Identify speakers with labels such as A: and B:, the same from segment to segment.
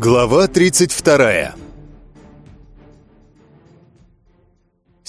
A: Глава 32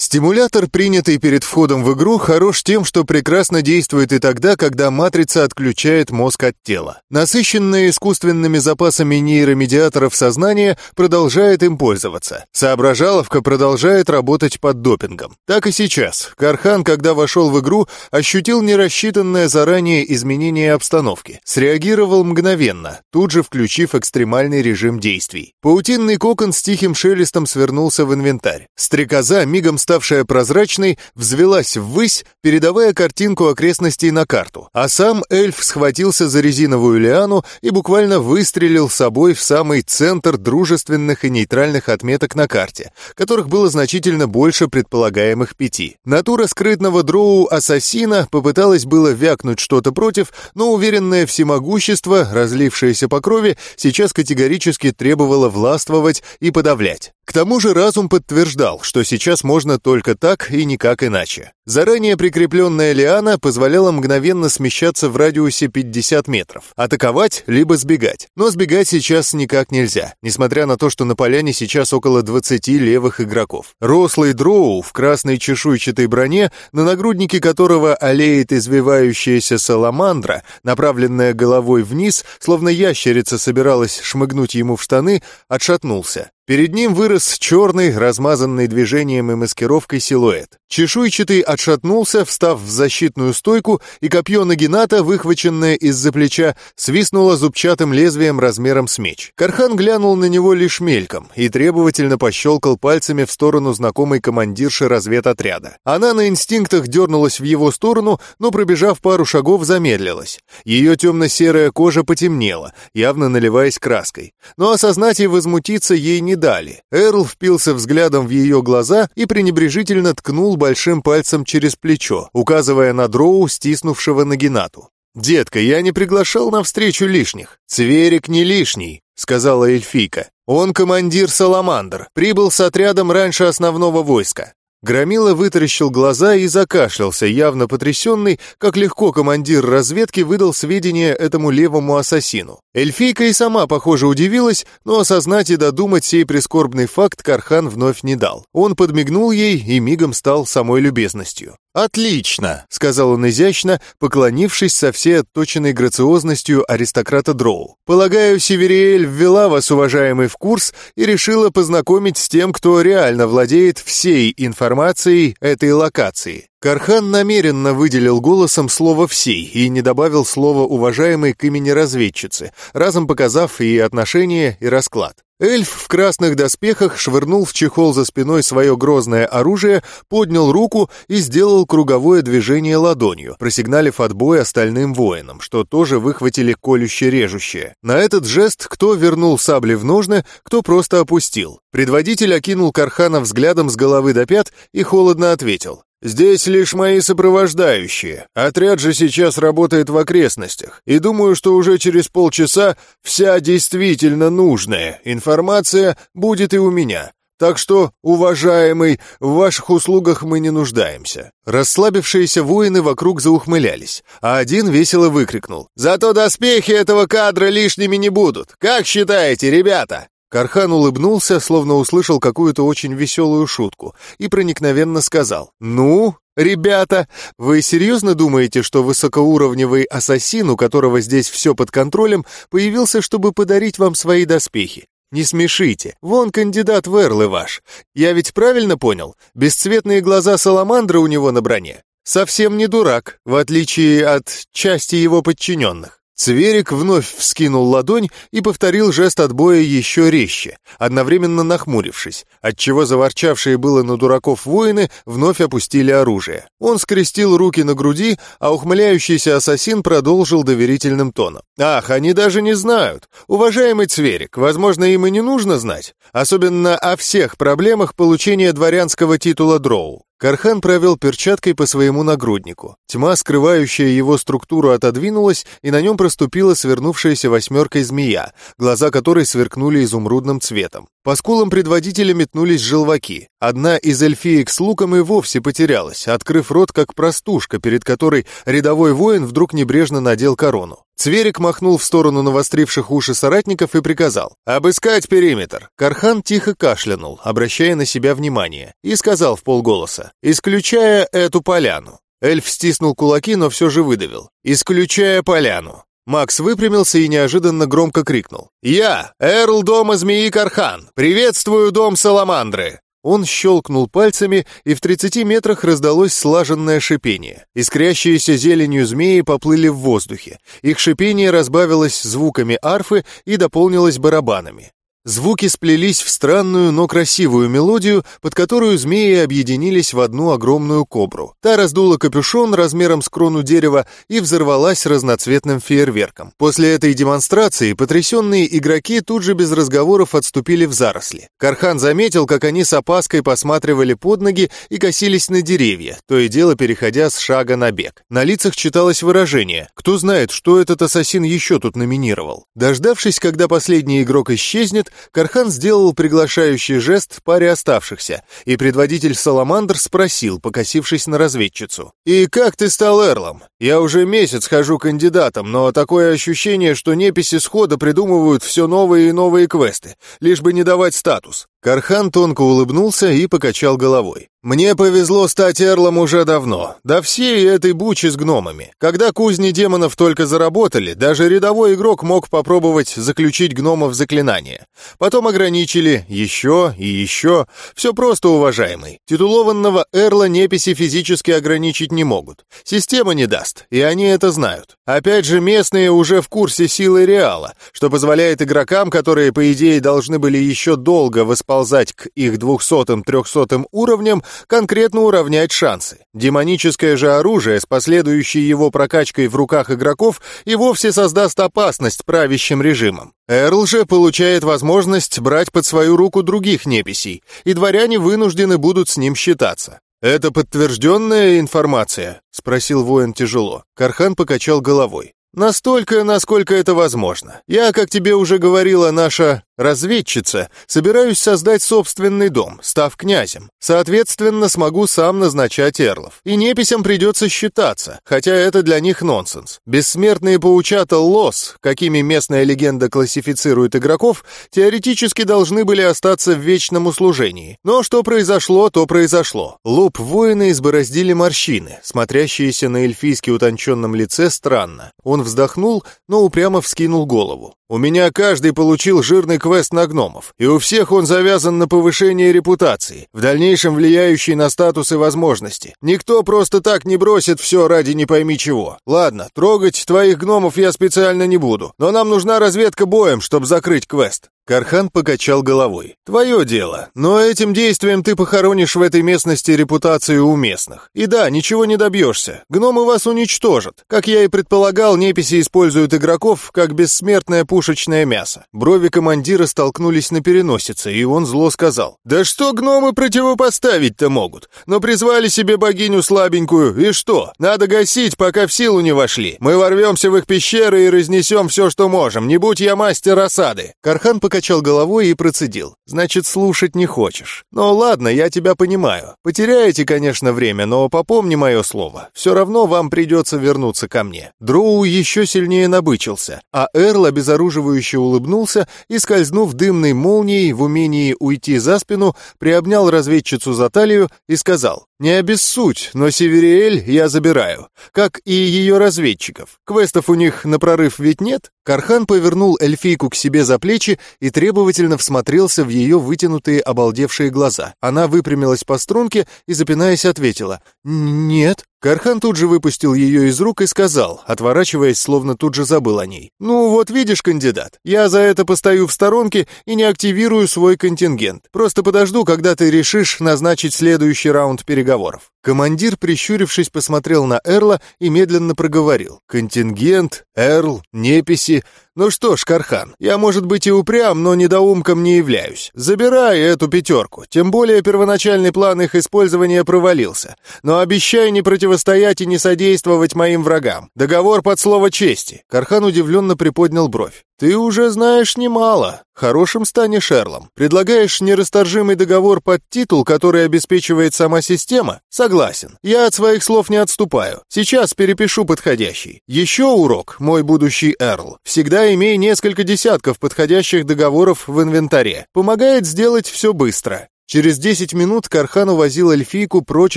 A: Стимулятор, принятый перед входом в игру, хорош тем, что прекрасно действует и тогда, когда матрица отключает мозг от тела. Насыщенное искусственными запасами нейромедиаторов сознание продолжает им пользоваться. Соображаловка продолжает работать под допингом. Так и сейчас. Кархан, когда вошел в игру, ощутил нерассчитанное заранее изменение обстановки. Среагировал мгновенно, тут же включив экстремальный режим действий. Паутинный кокон с тихим шелестом свернулся в инвентарь. Стрекоза мигом стал ставшая прозрачной, взвелась ввысь, передавая картинку окрестностей на карту. А сам эльф схватился за резиновую лиану и буквально выстрелил собой в самый центр дружественных и нейтральных отметок на карте, которых было значительно больше предполагаемых пяти. Натура скрытного дроу-ассасина попыталась было вякнуть что-то против, но уверенное всемогущество, разлившееся по крови, сейчас категорически требовало властвовать и подавлять. К тому же разум подтверждал, что сейчас можно только так и никак иначе. Заранее прикрепленная лиана позволяла мгновенно смещаться в радиусе 50 метров, атаковать либо сбегать. Но сбегать сейчас никак нельзя, несмотря на то, что на поляне сейчас около 20 левых игроков. Рослый дроу в красной чешуйчатой броне, на нагруднике которого олеет извивающаяся саламандра, направленная головой вниз, словно ящерица собиралась шмыгнуть ему в штаны, отшатнулся. Перед ним вырос черный, размазанный движением и маскировкой силуэт. Чешуйчатый отшатнулся, встав в защитную стойку, и копье Нагината, выхваченное из-за плеча, свистнуло зубчатым лезвием размером с меч. Кархан глянул на него лишь мельком и требовательно пощелкал пальцами в сторону знакомой командирши разведотряда. Она на инстинктах дернулась в его сторону, но, пробежав пару шагов, замедлилась. Ее темно-серая кожа потемнела, явно наливаясь краской. Но осознать и возмутиться ей не дали. Эрл впился взглядом в ее глаза и пренебрежительно ткнул большим пальцем через плечо, указывая на дроу, стиснувшего Нагинату. «Детка, я не приглашал на встречу лишних. Цверик не лишний», — сказала эльфийка. «Он командир Саламандр, прибыл с отрядом раньше основного войска. Громила вытаращил глаза и закашлялся, явно потрясенный, как легко командир разведки выдал сведения этому левому ассасину. Эльфийка и сама, похоже, удивилась, но осознать и додумать сей прискорбный факт Кархан вновь не дал. Он подмигнул ей и мигом стал самой любезностью. «Отлично!» — сказал он изящно, поклонившись со всей отточенной грациозностью аристократа Дроу. «Полагаю, Севериэль ввела вас, уважаемый, в курс и решила познакомить с тем, кто реально владеет всей информацией этой локации. Кархан намеренно выделил голосом слово «всей» и не добавил слова «уважаемый» к имени разведчицы, разом показав и отношение, и расклад. Эльф в красных доспехах швырнул в чехол за спиной свое грозное оружие, поднял руку и сделал круговое движение ладонью, просигналив отбой остальным воинам, что тоже выхватили колюще-режущее. На этот жест кто вернул сабли в ножны, кто просто опустил. Предводитель окинул Кархана взглядом с головы до пят и холодно ответил. Здесь лишь мои сопровождающие. Отряд же сейчас работает в окрестностях. И думаю, что уже через полчаса вся действительно нужная информация будет и у меня. Так что, уважаемый, в ваших услугах мы не нуждаемся». Расслабившиеся воины вокруг заухмылялись, а один весело выкрикнул. «Зато доспехи этого кадра лишними не будут. Как считаете, ребята?» Кархан улыбнулся, словно услышал какую-то очень веселую шутку, и проникновенно сказал «Ну, ребята, вы серьезно думаете, что высокоуровневый ассасин, у которого здесь все под контролем, появился, чтобы подарить вам свои доспехи? Не смешите, вон кандидат в эрлы ваш. Я ведь правильно понял? Бесцветные глаза саламандра у него на броне. Совсем не дурак, в отличие от части его подчиненных. Цверик вновь вскинул ладонь и повторил жест отбоя еще резче, одновременно нахмурившись, отчего заворчавшие было на дураков воины вновь опустили оружие. Он скрестил руки на груди, а ухмыляющийся ассасин продолжил доверительным тоном. «Ах, они даже не знают! Уважаемый Цверик, возможно, им и не нужно знать, особенно о всех проблемах получения дворянского титула Дроу. Кархан провел перчаткой по своему нагруднику. Тьма, скрывающая его структуру, отодвинулась, и на нем проступила свернувшаяся восьмеркой змея, глаза которой сверкнули изумрудным цветом. По скулам предводителя метнулись желваки. Одна из эльфиек с луком и вовсе потерялась, открыв рот как простушка, перед которой рядовой воин вдруг небрежно надел корону. Цверик махнул в сторону навостривших уши соратников и приказал «Обыскать периметр». Кархан тихо кашлянул, обращая на себя внимание, и сказал в полголоса «Исключая эту поляну». Эльф стиснул кулаки, но все же выдавил «Исключая поляну». Макс выпрямился и неожиданно громко крикнул. «Я, Эрл дома змеи Кархан, приветствую дом Саламандры!» Он щелкнул пальцами, и в 30 метрах раздалось слаженное шипение. Искрящиеся зеленью змеи поплыли в воздухе. Их шипение разбавилось звуками арфы и дополнилось барабанами. Звуки сплелись в странную, но красивую мелодию, под которую змеи объединились в одну огромную кобру. Та раздула капюшон размером с крону дерева и взорвалась разноцветным фейерверком. После этой демонстрации потрясенные игроки тут же без разговоров отступили в заросли. Кархан заметил, как они с опаской посматривали под ноги и косились на деревья, то и дело переходя с шага на бег. На лицах читалось выражение «Кто знает, что этот ассасин еще тут номинировал?». Дождавшись, когда последний игрок исчезнет, Кархан сделал приглашающий жест паре оставшихся, и предводитель Саламандр спросил, покосившись на разведчицу. «И как ты стал эрлом? Я уже месяц хожу кандидатом, но такое ощущение, что неписи схода придумывают все новые и новые квесты, лишь бы не давать статус. Кархан тонко улыбнулся и покачал головой. «Мне повезло стать эрлом уже давно, до всей этой бучи с гномами. Когда кузни демонов только заработали, даже рядовой игрок мог попробовать заключить гномов заклинание. Потом ограничили еще и еще. Все просто, уважаемый. Титулованного эрла неписи физически ограничить не могут. Система не даст, и они это знают. Опять же, местные уже в курсе силы Реала, что позволяет игрокам, которые, по идее, должны были еще долго восполнять сползать к их двухсотым-трехсотым уровням, конкретно уравнять шансы. Демоническое же оружие с последующей его прокачкой в руках игроков и вовсе создаст опасность правящим режимам. Эрл же получает возможность брать под свою руку других неписей, и дворяне вынуждены будут с ним считаться. «Это подтвержденная информация?» — спросил воин тяжело. Кархан покачал головой. «Настолько, насколько это возможно. Я, как тебе уже говорила наша разведчица, собираюсь создать собственный дом, став князем. Соответственно, смогу сам назначать эрлов. И неписям придется считаться, хотя это для них нонсенс. Бессмертные паучата Лос, какими местная легенда классифицирует игроков, теоретически должны были остаться в вечном услужении. Но что произошло, то произошло. Лоб воина избороздили морщины, смотрящиеся на эльфийски утонченном лице странно. Он вздохнул, но упрямо вскинул голову. У меня каждый получил жирный квест на гномов, и у всех он завязан на повышение репутации, в дальнейшем влияющий на статус и возможности. Никто просто так не бросит все ради не пойми чего. Ладно, трогать твоих гномов я специально не буду, но нам нужна разведка боем, чтобы закрыть квест. Кархан покачал головой. «Твое дело, но этим действием ты похоронишь в этой местности репутацию у местных. И да, ничего не добьешься. Гномы вас уничтожат. Как я и предполагал, неписи используют игроков как бессмертное пушечное мясо». Брови командира столкнулись на переносице, и он зло сказал. «Да что гномы противопоставить-то могут? Но призвали себе богиню слабенькую, и что? Надо гасить, пока в силу не вошли. Мы ворвемся в их пещеры и разнесем все, что можем. Не будь я мастер осады». Кархан покачал головой и процедил. «Значит, слушать не хочешь. Ну ладно, я тебя понимаю. Потеряете, конечно, время, но попомни мое слово. Все равно вам придется вернуться ко мне». Дроу еще сильнее набычился, а Эрл обезоруживающе улыбнулся и, скользнув дымной молнией в умении уйти за спину, приобнял разведчицу за талию и сказал «Не обессудь, но Севериэль я забираю, как и ее разведчиков. Квестов у них на прорыв ведь нет?» Кархан повернул эльфийку к себе за плечи и требовательно всмотрелся в ее вытянутые обалдевшие глаза. Она выпрямилась по струнке и, запинаясь, ответила «Нет». Кархан тут же выпустил ее из рук и сказал, отворачиваясь, словно тут же забыл о ней. «Ну вот видишь, кандидат, я за это постою в сторонке и не активирую свой контингент. Просто подожду, когда ты решишь назначить следующий раунд переговоров». Командир, прищурившись, посмотрел на Эрла и медленно проговорил. «Контингент, Эрл, неписи. «Ну что ж, Кархан, я, может быть, и упрям, но недоумком не являюсь. Забирай эту пятерку, тем более первоначальный план их использования провалился. Но обещай не противостоять и не содействовать моим врагам. Договор под слово чести». Кархан удивленно приподнял бровь. «Ты уже знаешь немало. Хорошим станешь Эрлом. Предлагаешь нерасторжимый договор под титул, который обеспечивает сама система? Согласен. Я от своих слов не отступаю. Сейчас перепишу подходящий. Еще урок, мой будущий Эрл. Всегда имей несколько десятков подходящих договоров в инвентаре. Помогает сделать все быстро. Через десять минут Кархан увозил эльфийку прочь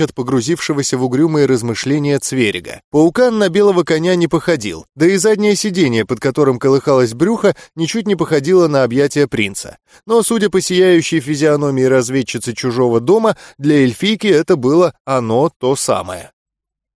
A: от погрузившегося в угрюмые размышления Цверига. Паукан на белого коня не походил, да и заднее сиденье, под которым колыхалось брюхо, ничуть не походило на объятия принца. Но, судя по сияющей физиономии разведчицы чужого дома, для эльфийки это было оно то самое.